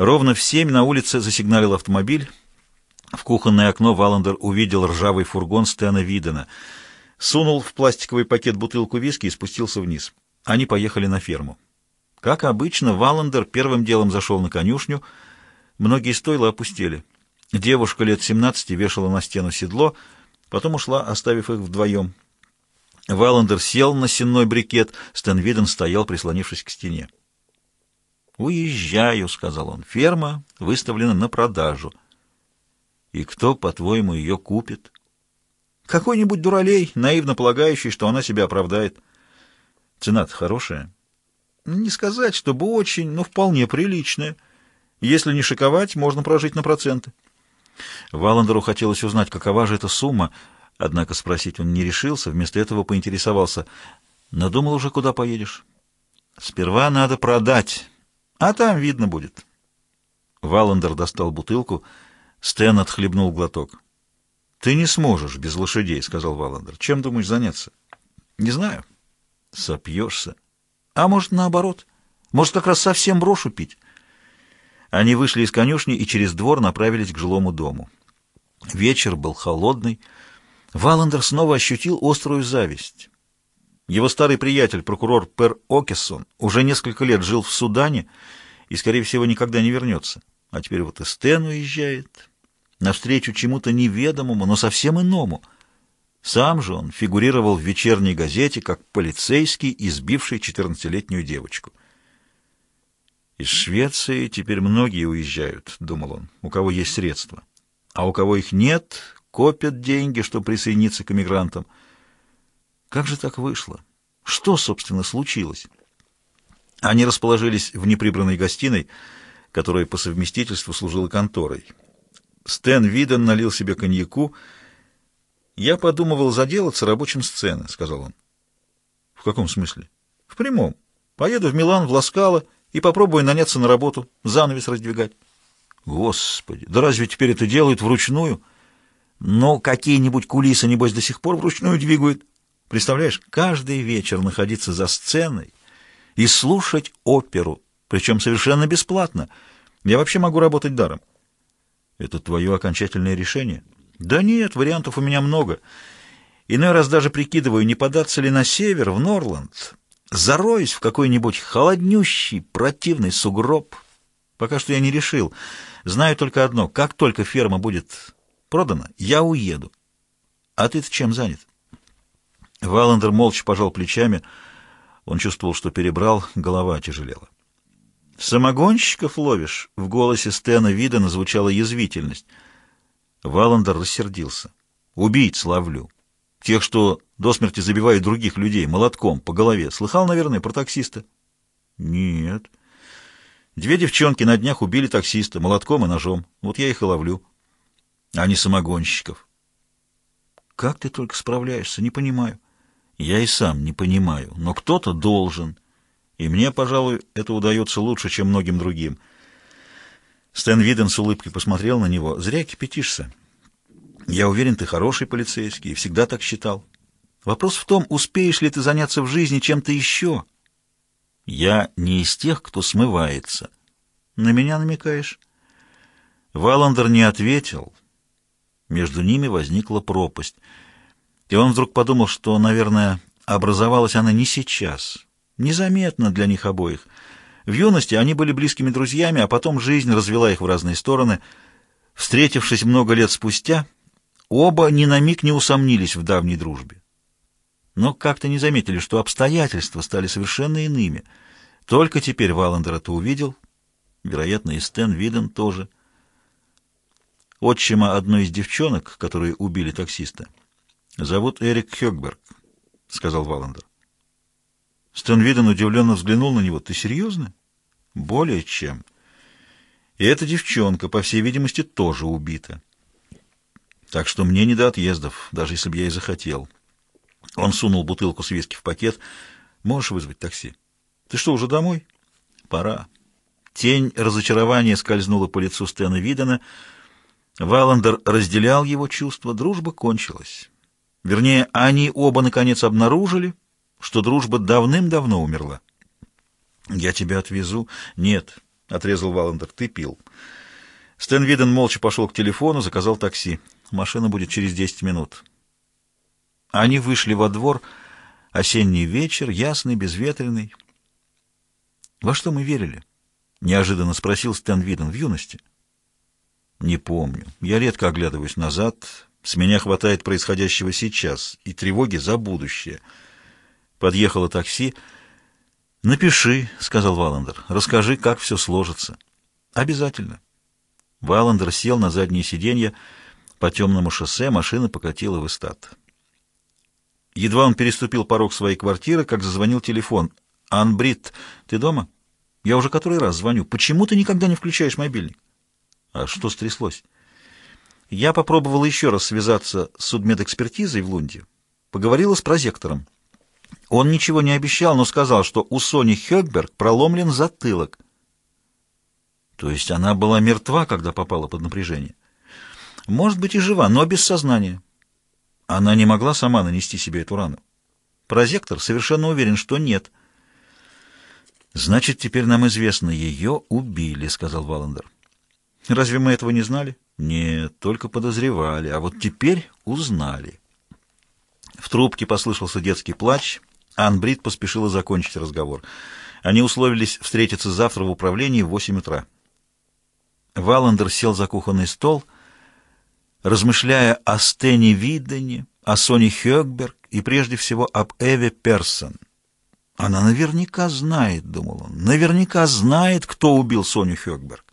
Ровно в семь на улице засигналил автомобиль. В кухонное окно Валандер увидел ржавый фургон Стэна Видена. Сунул в пластиковый пакет бутылку виски и спустился вниз. Они поехали на ферму. Как обычно, Валандер первым делом зашел на конюшню. Многие стойла опустели. Девушка лет 17 вешала на стену седло, потом ушла, оставив их вдвоем. Валандер сел на сенной брикет, Стэн Виден стоял, прислонившись к стене. «Уезжаю», — сказал он. «Ферма выставлена на продажу». «И кто, по-твоему, ее купит?» «Какой-нибудь дуралей, наивно полагающий, что она себя оправдает». «Цена-то хорошая?» «Не сказать, чтобы очень, но вполне приличная. Если не шиковать, можно прожить на проценты». Валандеру хотелось узнать, какова же эта сумма, однако спросить он не решился, вместо этого поинтересовался. «Надумал уже, куда поедешь?» «Сперва надо продать». А там видно будет. Валандер достал бутылку. Стэн отхлебнул глоток. «Ты не сможешь без лошадей», — сказал Валандер. «Чем думаешь заняться?» «Не знаю». «Сопьешься». «А может, наоборот? Может, как раз совсем брошу пить?» Они вышли из конюшни и через двор направились к жилому дому. Вечер был холодный. Валандер снова ощутил острую зависть. Его старый приятель, прокурор Пер Окессон, уже несколько лет жил в Судане и, скорее всего, никогда не вернется. А теперь вот и Стэн уезжает навстречу чему-то неведомому, но совсем иному. Сам же он фигурировал в вечерней газете как полицейский, избивший 14-летнюю девочку. «Из Швеции теперь многие уезжают», — думал он, — «у кого есть средства. А у кого их нет, копят деньги, чтобы присоединиться к эмигрантам». Как же так вышло? Что, собственно, случилось? Они расположились в неприбранной гостиной, которая по совместительству служила конторой. Стэн Виден налил себе коньяку. «Я подумывал заделаться рабочим сцены», — сказал он. «В каком смысле?» «В прямом. Поеду в Милан, в Ласкало и попробую наняться на работу, занавес раздвигать». «Господи, да разве теперь это делают вручную?» «Но какие-нибудь кулисы, небось, до сих пор вручную двигают». Представляешь, каждый вечер находиться за сценой и слушать оперу, причем совершенно бесплатно. Я вообще могу работать даром. Это твое окончательное решение? Да нет, вариантов у меня много. Иной раз даже прикидываю, не податься ли на север, в Норланд. Зароюсь в какой-нибудь холоднющий, противный сугроб. Пока что я не решил. Знаю только одно. Как только ферма будет продана, я уеду. А ты-то чем занят? Валандер молча пожал плечами. Он чувствовал, что перебрал, голова тяжелела. «Самогонщиков ловишь?» — в голосе Стена Вида звучала язвительность. Валандер рассердился. «Убийц ловлю. Тех, что до смерти забивают других людей молотком по голове. Слыхал, наверное, про таксиста?» «Нет». «Две девчонки на днях убили таксиста молотком и ножом. Вот я их и ловлю. А не самогонщиков». «Как ты только справляешься? Не понимаю». Я и сам не понимаю, но кто-то должен. И мне, пожалуй, это удается лучше, чем многим другим. Стэн Виден с улыбкой посмотрел на него. Зря кипятишься. Я уверен, ты хороший полицейский и всегда так считал. Вопрос в том, успеешь ли ты заняться в жизни чем-то еще. Я не из тех, кто смывается. На меня намекаешь? Валандер не ответил. Между ними возникла пропасть — и он вдруг подумал, что, наверное, образовалась она не сейчас, незаметно для них обоих. В юности они были близкими друзьями, а потом жизнь развела их в разные стороны. Встретившись много лет спустя, оба ни на миг не усомнились в давней дружбе. Но как-то не заметили, что обстоятельства стали совершенно иными. Только теперь Валандер это увидел, вероятно, и Стэн Виден тоже. Отчима одной из девчонок, которые убили таксиста, «Зовут Эрик Хёкберг», — сказал Валандер. Стэн Виден удивленно взглянул на него. «Ты серьезно?» «Более чем. И эта девчонка, по всей видимости, тоже убита. Так что мне не до отъездов, даже если бы я и захотел». Он сунул бутылку с виски в пакет. «Можешь вызвать такси?» «Ты что, уже домой?» «Пора». Тень разочарования скользнула по лицу Стэна Видена. Валандер разделял его чувства. Дружба кончилась. Вернее, они оба наконец обнаружили, что дружба давным-давно умерла. «Я тебя отвезу». «Нет, отрезал Валандер. «Ты пил». Стэн Виден молча пошел к телефону, заказал такси. Машина будет через десять минут. Они вышли во двор. Осенний вечер, ясный, безветренный. «Во что мы верили?» — неожиданно спросил Стэн Виден в юности. «Не помню. Я редко оглядываюсь назад. С меня хватает происходящего сейчас и тревоги за будущее». Подъехало такси. «Напиши», — сказал Валандер. «Расскажи, как все сложится». «Обязательно». Валандер сел на заднее сиденье. По темному шоссе машина покатила в эстат. Едва он переступил порог своей квартиры, как зазвонил телефон. «Анбрид, ты дома? Я уже который раз звоню. Почему ты никогда не включаешь мобильник?» «А что стряслось?» Я попробовала еще раз связаться с судмедэкспертизой в Лунде. Поговорила с прозектором. Он ничего не обещал, но сказал, что у Сони Хёкберг проломлен затылок. То есть она была мертва, когда попала под напряжение? Может быть и жива, но без сознания. Она не могла сама нанести себе эту рану. Прозектор совершенно уверен, что нет. «Значит, теперь нам известно, ее убили», — сказал Валандер. «Разве мы этого не знали?» «Нет, только подозревали, а вот теперь узнали». В трубке послышался детский плач. Ан Брит поспешила закончить разговор. Они условились встретиться завтра в управлении в восемь утра. Валандер сел за кухонный стол, размышляя о Стене Видене, о Соне Хёкберг и прежде всего об Эве Персон. Она наверняка знает, думал он, наверняка знает, кто убил Соню Хёкберг.